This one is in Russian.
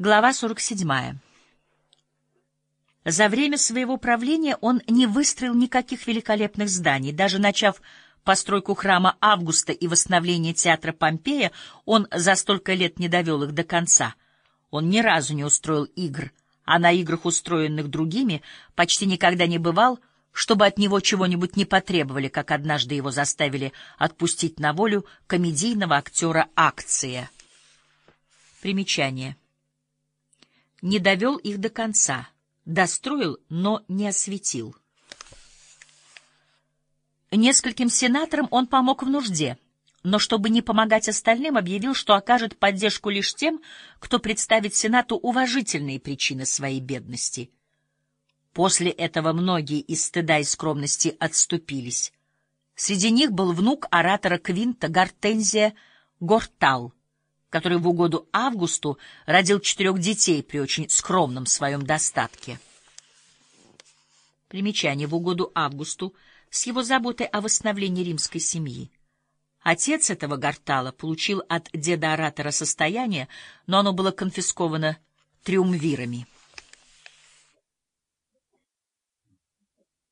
Глава 47. За время своего правления он не выстроил никаких великолепных зданий. Даже начав постройку храма Августа и восстановление театра Помпея, он за столько лет не довел их до конца. Он ни разу не устроил игр, а на играх, устроенных другими, почти никогда не бывал, чтобы от него чего-нибудь не потребовали, как однажды его заставили отпустить на волю комедийного актера Акция. Примечание не довел их до конца, достроил, но не осветил. Нескольким сенаторам он помог в нужде, но чтобы не помогать остальным, объявил, что окажет поддержку лишь тем, кто представит Сенату уважительные причины своей бедности. После этого многие из стыда и скромности отступились. Среди них был внук оратора Квинта Гортензия Гортал — который в угоду Августу родил четырех детей при очень скромном своем достатке. Примечание в угоду Августу с его заботой о восстановлении римской семьи. Отец этого Гартала получил от деда-оратора состояние, но оно было конфисковано триумвирами.